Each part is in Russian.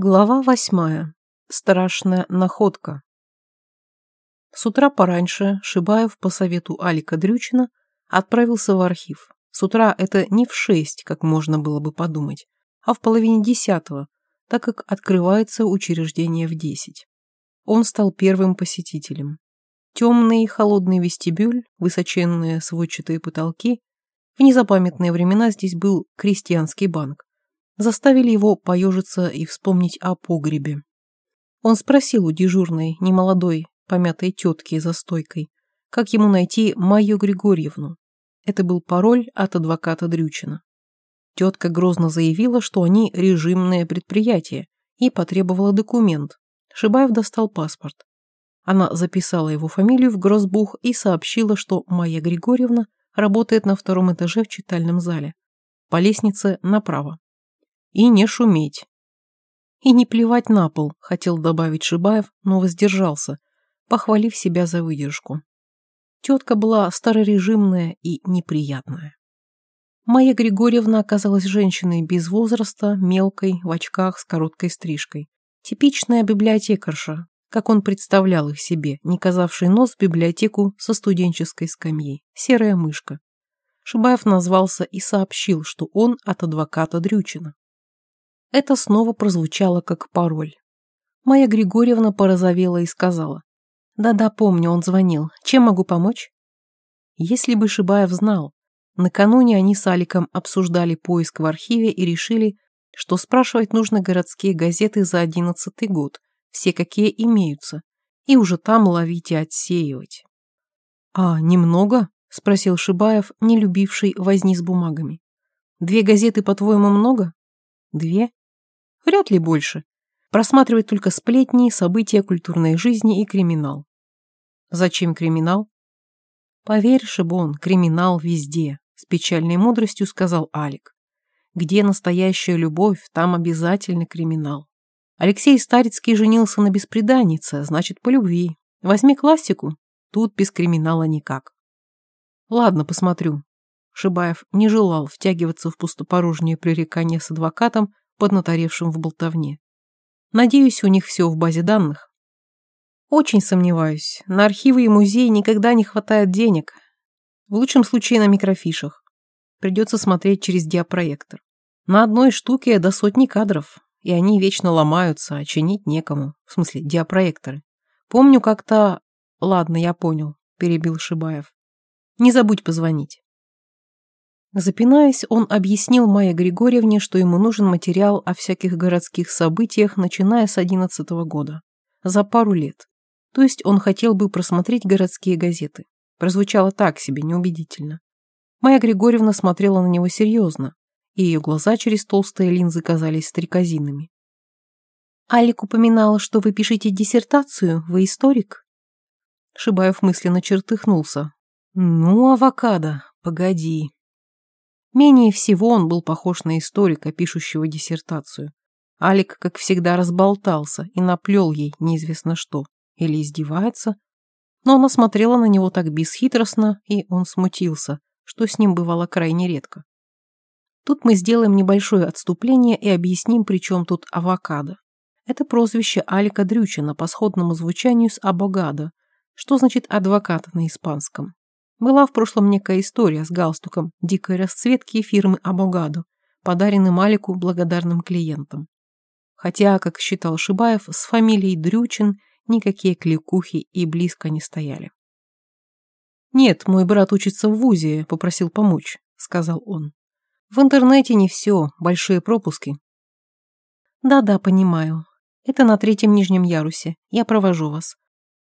Глава восьмая. Страшная находка. С утра пораньше Шибаев по совету Алика Дрючина отправился в архив. С утра это не в шесть, как можно было бы подумать, а в половине десятого, так как открывается учреждение в десять. Он стал первым посетителем. Темный холодный вестибюль, высоченные сводчатые потолки. В незапамятные времена здесь был крестьянский банк заставили его поежиться и вспомнить о погребе. Он спросил у дежурной, немолодой, помятой тетки за стойкой, как ему найти Майю Григорьевну. Это был пароль от адвоката Дрючина. Тетка грозно заявила, что они режимное предприятие, и потребовала документ. Шибаев достал паспорт. Она записала его фамилию в грозбух и сообщила, что Майя Григорьевна работает на втором этаже в читальном зале. По лестнице направо. И не шуметь. И не плевать на пол, хотел добавить Шибаев, но воздержался, похвалив себя за выдержку. Тетка была старорежимная и неприятная. Майя Григорьевна оказалась женщиной без возраста, мелкой, в очках с короткой стрижкой. Типичная библиотекарша, как он представлял их себе, не казавший нос в библиотеку со студенческой скамьей, серая мышка. Шибаев назвался и сообщил, что он от адвоката Дрючина. Это снова прозвучало как пароль. Моя Григорьевна порозовела и сказала. «Да-да, помню, он звонил. Чем могу помочь?» Если бы Шибаев знал, накануне они с Аликом обсуждали поиск в архиве и решили, что спрашивать нужно городские газеты за одиннадцатый год, все какие имеются, и уже там ловить и отсеивать. «А, немного?» – спросил Шибаев, не любивший возни с бумагами. «Две газеты, по-твоему, много?» «Две? Вряд ли больше. Просматривать только сплетни, события культурной жизни и криминал. Зачем криминал? Поверь, Шибон, криминал везде, с печальной мудростью сказал Алик. Где настоящая любовь, там обязательно криминал. Алексей Старицкий женился на беспреданнице, значит, по любви. Возьми классику, тут без криминала никак. Ладно, посмотрю. Шибаев не желал втягиваться в пустопорожнее пререкание с адвокатом, поднаторевшим в болтовне. Надеюсь, у них все в базе данных. Очень сомневаюсь. На архивы и музеи никогда не хватает денег. В лучшем случае на микрофишах. Придется смотреть через диапроектор. На одной штуке до сотни кадров, и они вечно ломаются, а чинить некому. В смысле, диапроекторы. Помню как-то... Ладно, я понял, перебил Шибаев. Не забудь позвонить. Запинаясь, он объяснил Майе Григорьевне, что ему нужен материал о всяких городских событиях, начиная с одиннадцатого года. За пару лет. То есть он хотел бы просмотреть городские газеты. Прозвучало так себе, неубедительно. Майя Григорьевна смотрела на него серьезно, и ее глаза через толстые линзы казались стрекозинами. «Алик упоминала, что вы пишете диссертацию, вы историк?» Шибаев мысленно чертыхнулся. «Ну, авокадо, погоди, Менее всего он был похож на историка, пишущего диссертацию. Алик, как всегда, разболтался и наплел ей неизвестно что. Или издевается. Но она смотрела на него так бесхитростно, и он смутился, что с ним бывало крайне редко. Тут мы сделаем небольшое отступление и объясним, при чем тут авокадо. Это прозвище Алика Дрючина по сходному звучанию с абогадо, что значит адвокат на испанском. Была в прошлом некая история с галстуком дикой расцветки фирмы Абогадо, подаренный Малику благодарным клиентам. Хотя, как считал Шибаев, с фамилией Дрючин никакие кликухи и близко не стояли. «Нет, мой брат учится в ВУЗе, попросил помочь», — сказал он. «В интернете не все, большие пропуски». «Да-да, понимаю. Это на третьем нижнем ярусе. Я провожу вас.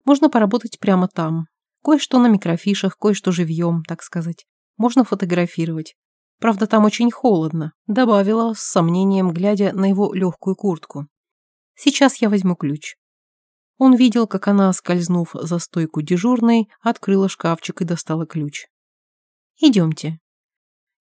Можно поработать прямо там. Кое-что на микрофишах, кое-что живьем, так сказать. Можно фотографировать. Правда, там очень холодно, добавила с сомнением, глядя на его легкую куртку. Сейчас я возьму ключ. Он видел, как она, скользнув за стойку дежурной, открыла шкафчик и достала ключ. «Идемте».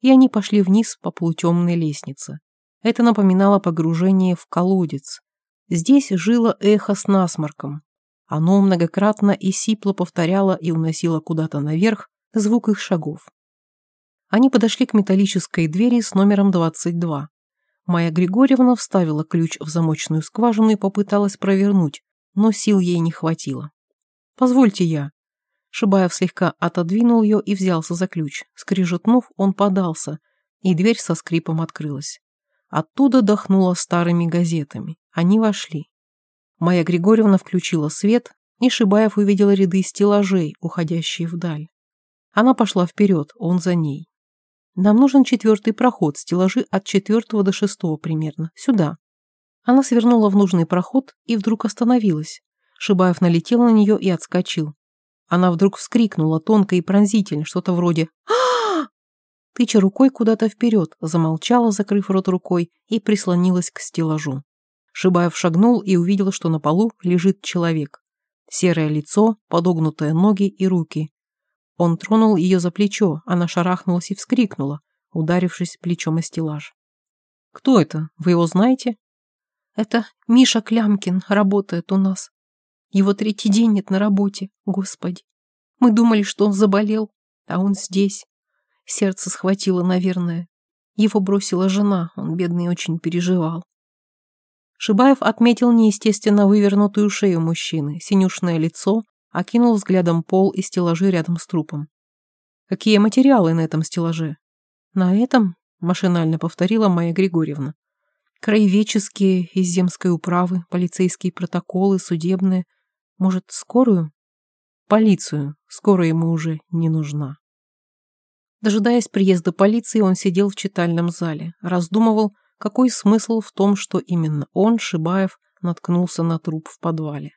И они пошли вниз по полутемной лестнице. Это напоминало погружение в колодец. Здесь жило эхо с насморком. Оно многократно и сипло повторяло и уносило куда-то наверх звук их шагов. Они подошли к металлической двери с номером 22. Майя Григорьевна вставила ключ в замочную скважину и попыталась провернуть, но сил ей не хватило. «Позвольте я». Шибаев слегка отодвинул ее и взялся за ключ. Скрижетнув, он подался, и дверь со скрипом открылась. Оттуда дохнуло старыми газетами. Они вошли. Майя Григорьевна включила свет, и Шибаев увидел ряды стеллажей, уходящие вдаль. Она пошла вперед, он за ней. Нам нужен четвертый проход, стеллажи от четвертого до шестого примерно. Сюда. Она свернула в нужный проход и вдруг остановилась. Шибаев налетел на нее и отскочил. Она вдруг вскрикнула тонко и пронзительно, что-то вроде а Тыча рукой куда-то вперед, замолчала, закрыв рот рукой, и прислонилась к стеллажу. Шибаев шагнул и увидел, что на полу лежит человек. Серое лицо, подогнутые ноги и руки. Он тронул ее за плечо, она шарахнулась и вскрикнула, ударившись плечом о стеллаж. «Кто это? Вы его знаете?» «Это Миша Клямкин, работает у нас. Его третий день нет на работе, господи. Мы думали, что он заболел, а он здесь. Сердце схватило, наверное. Его бросила жена, он, бедный, очень переживал. Шибаев отметил неестественно вывернутую шею мужчины, синюшное лицо, окинул взглядом пол и стеллажи рядом с трупом. «Какие материалы на этом стеллаже?» «На этом?» – машинально повторила Майя Григорьевна. «Краеведческие, из земской управы, полицейские протоколы, судебные. Может, скорую?» «Полицию. Скорая ему уже не нужна». Дожидаясь приезда полиции, он сидел в читальном зале, раздумывал, какой смысл в том, что именно он, Шибаев, наткнулся на труп в подвале.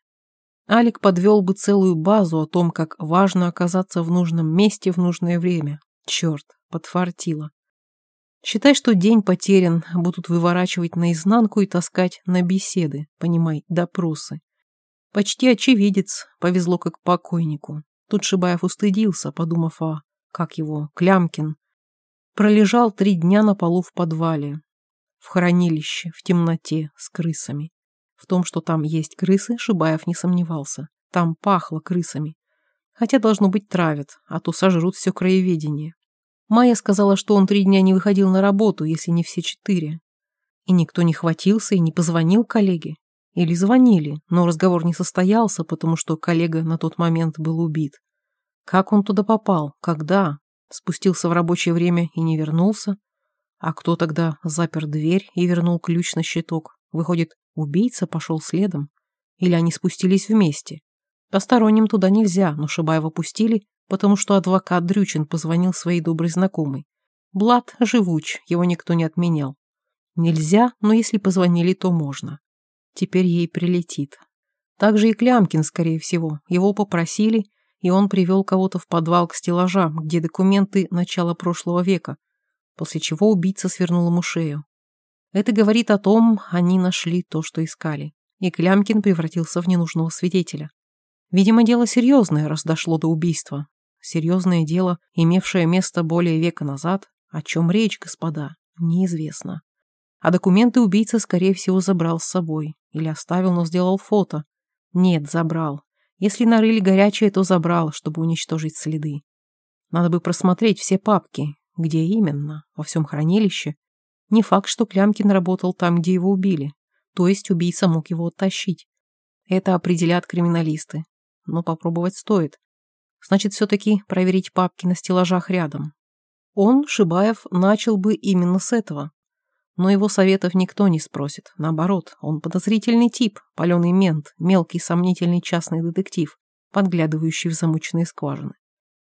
Алик подвел бы целую базу о том, как важно оказаться в нужном месте в нужное время. Черт, подфартило. Считай, что день потерян, будут выворачивать наизнанку и таскать на беседы, понимай, допросы. Почти очевидец, повезло как покойнику. Тут Шибаев устыдился, подумав о, как его, Клямкин. Пролежал три дня на полу в подвале, в хранилище, в темноте, с крысами. В том, что там есть крысы, Шибаев не сомневался. Там пахло крысами. Хотя, должно быть, травят, а то сожрут все краеведение. Майя сказала, что он три дня не выходил на работу, если не все четыре. И никто не хватился и не позвонил коллеге. Или звонили, но разговор не состоялся, потому что коллега на тот момент был убит. Как он туда попал? Когда? Спустился в рабочее время и не вернулся? А кто тогда запер дверь и вернул ключ на щиток? Выходит, убийца пошел следом? Или они спустились вместе? Посторонним туда нельзя, но Шибаева пустили, потому что адвокат Дрючин позвонил своей доброй знакомой. Блад живуч, его никто не отменял. Нельзя, но если позвонили, то можно. Теперь ей прилетит. Также и Клямкин, скорее всего. Его попросили, и он привел кого-то в подвал к стеллажам, где документы начала прошлого века, после чего убийца свернул ему шею. Это говорит о том, они нашли то, что искали, и Клямкин превратился в ненужного свидетеля. Видимо, дело серьезное, раз дошло до убийства. Серьезное дело, имевшее место более века назад, о чем речь, господа, неизвестно. А документы убийца, скорее всего, забрал с собой. Или оставил, но сделал фото. Нет, забрал. Если нарыли горячее, то забрал, чтобы уничтожить следы. Надо бы просмотреть все папки, где именно? Во всем хранилище? Не факт, что Клямкин работал там, где его убили. То есть убийца мог его оттащить. Это определят криминалисты. Но попробовать стоит. Значит, все-таки проверить папки на стеллажах рядом. Он, Шибаев, начал бы именно с этого. Но его советов никто не спросит. Наоборот, он подозрительный тип, паленый мент, мелкий сомнительный частный детектив, подглядывающий в замученные скважины.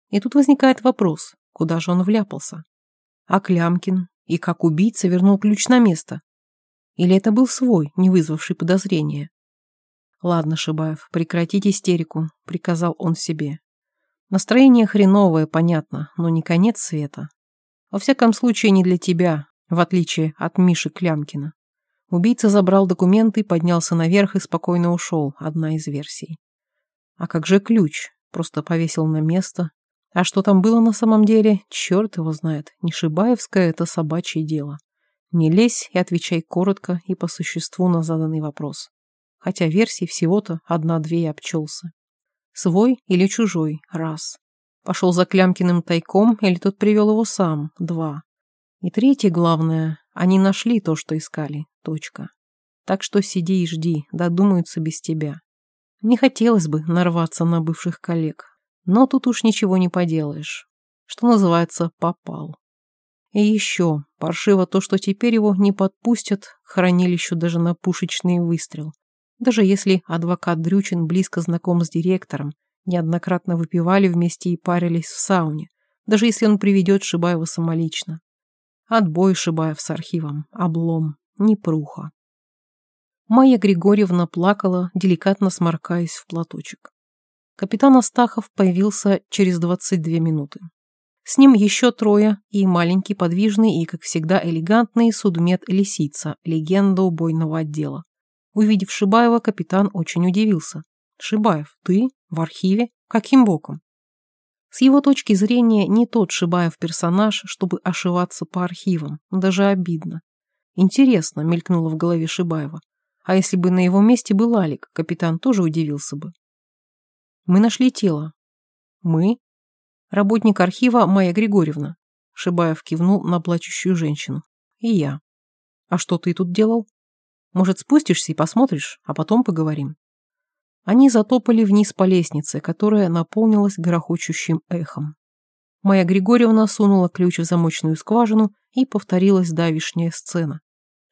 И тут возникает вопрос, Куда же он вляпался? А Клямкин? И как убийца вернул ключ на место? Или это был свой, не вызвавший подозрения? «Ладно, Шибаев, прекратить истерику», — приказал он себе. «Настроение хреновое, понятно, но не конец света. Во всяком случае, не для тебя, в отличие от Миши Клямкина». Убийца забрал документы, поднялся наверх и спокойно ушел, одна из версий. А как же ключ? Просто повесил на место, а что там было на самом деле, черт его знает. Не Шибаевское это собачье дело. Не лезь и отвечай коротко и по существу на заданный вопрос. Хотя версий всего-то одна-две и обчелся. Свой или чужой – раз. Пошел за Клямкиным тайком или тот привел его сам – два. И третье главное Они нашли то, что искали. Точка. Так что сиди и жди, додумаются без тебя. Не хотелось бы нарваться на бывших коллег, но тут уж ничего не поделаешь. Что называется, попал. И еще, паршиво то, что теперь его не подпустят к хранилищу даже на пушечный выстрел. Даже если адвокат Дрючин близко знаком с директором, неоднократно выпивали вместе и парились в сауне, даже если он приведет Шибаева самолично. Отбой Шибаев с архивом, облом, непруха. Майя Григорьевна плакала, деликатно сморкаясь в платочек. Капитан Астахов появился через 22 минуты. С ним еще трое и маленький, подвижный и, как всегда, элегантный судмед Лисица, легенда убойного отдела. Увидев Шибаева, капитан очень удивился. «Шибаев, ты? В архиве? Каким боком?» С его точки зрения, не тот Шибаев персонаж, чтобы ошиваться по архивам. Даже обидно. Интересно, мелькнуло в голове Шибаева. А если бы на его месте был Алик, капитан тоже удивился бы. Мы нашли тело. Мы? Работник архива Майя Григорьевна. Шибаев кивнул на плачущую женщину. И я. А что ты тут делал? Может, спустишься и посмотришь, а потом поговорим. Они затопали вниз по лестнице, которая наполнилась грохочущим эхом. Майя Григорьевна сунула ключ в замочную скважину, и повторилась давишняя сцена.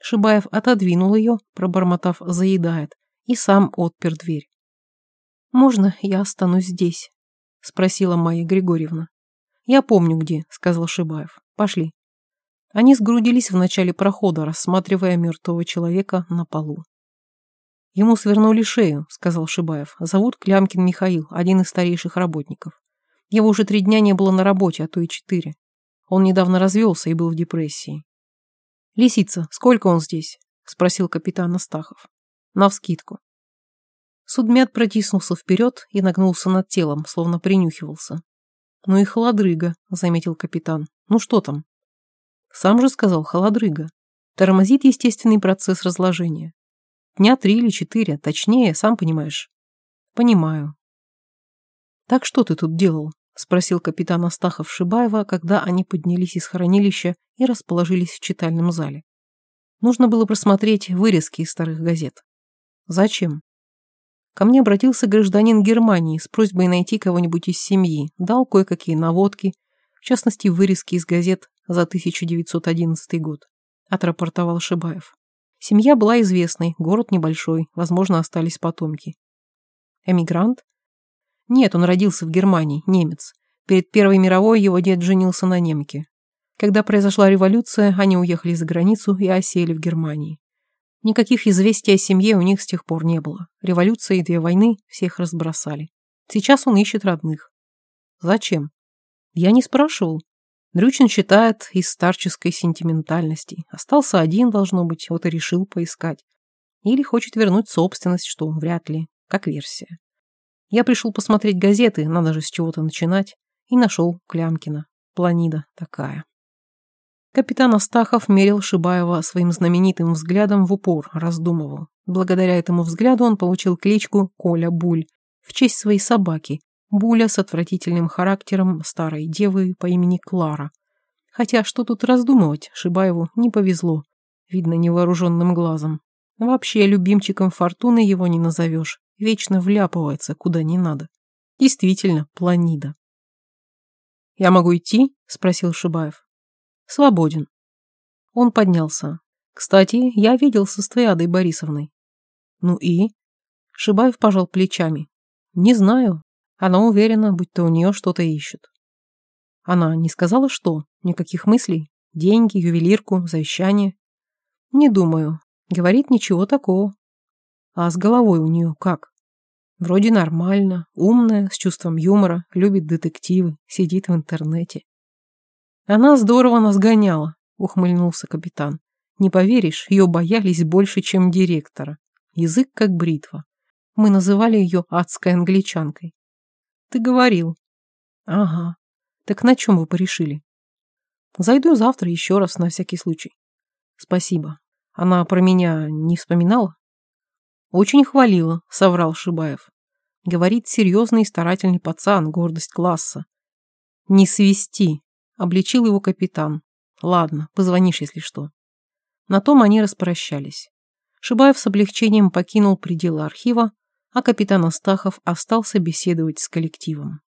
Шибаев отодвинул ее, пробормотав «заедает», и сам отпер дверь. «Можно я останусь здесь?» — спросила Майя Григорьевна. «Я помню где», — сказал Шибаев. «Пошли». Они сгрудились в начале прохода, рассматривая мертвого человека на полу. «Ему свернули шею», — сказал Шибаев. «Зовут Клямкин Михаил, один из старейших работников. Его уже три дня не было на работе, а то и четыре. Он недавно развелся и был в депрессии. «Лисица, сколько он здесь?» — спросил капитан Астахов. «Навскидку». Судмед протиснулся вперед и нагнулся над телом, словно принюхивался. «Ну и холодрыга», — заметил капитан. «Ну что там?» «Сам же сказал, холодрыга. Тормозит естественный процесс разложения. Дня три или четыре, точнее, сам понимаешь». «Понимаю». «Так что ты тут делал?» — спросил капитан Астахов Шибаева, когда они поднялись из хранилища и расположились в читальном зале. Нужно было просмотреть вырезки из старых газет. Зачем? Ко мне обратился гражданин Германии с просьбой найти кого-нибудь из семьи, дал кое-какие наводки, в частности, вырезки из газет за 1911 год, отрапортовал Шибаев. Семья была известной, город небольшой, возможно, остались потомки. Эмигрант? Нет, он родился в Германии, немец. Перед Первой мировой его дед женился на немке. Когда произошла революция, они уехали за границу и осели в Германии. Никаких известий о семье у них с тех пор не было. Революция и две войны всех разбросали. Сейчас он ищет родных. Зачем? Я не спрашивал. Дрючин считает из старческой сентиментальности. Остался один, должно быть, вот и решил поискать. Или хочет вернуть собственность, что вряд ли, как версия. Я пришел посмотреть газеты, надо же с чего-то начинать, и нашел Клямкина. Планида такая. Капитан Астахов мерил Шибаева своим знаменитым взглядом в упор, раздумывал. Благодаря этому взгляду он получил кличку Коля Буль в честь своей собаки, Буля с отвратительным характером старой девы по имени Клара. Хотя что тут раздумывать, Шибаеву не повезло, видно невооруженным глазом. Вообще любимчиком фортуны его не назовешь вечно вляпывается куда не надо. Действительно, планида. «Я могу идти?» – спросил Шибаев. «Свободен». Он поднялся. «Кстати, я виделся с Твиадой Борисовной». «Ну и?» Шибаев пожал плечами. «Не знаю. Она уверена, будто у нее что-то ищут». Она не сказала, что? Никаких мыслей? Деньги, ювелирку, завещание? Не думаю. Говорит, ничего такого. А с головой у нее как? Вроде нормально, умная, с чувством юмора, любит детективы, сидит в интернете. Она здорово нас гоняла, ухмыльнулся капитан. Не поверишь, ее боялись больше, чем директора. Язык как бритва. Мы называли ее адской англичанкой. Ты говорил. Ага. Так на чем вы порешили? Зайду завтра еще раз на всякий случай. Спасибо. Она про меня не вспоминала? Очень хвалила, соврал Шибаев. Говорит серьезный и старательный пацан, гордость класса. Не свисти, обличил его капитан. Ладно, позвонишь, если что. На том они распрощались. Шибаев с облегчением покинул пределы архива, а капитан Астахов остался беседовать с коллективом.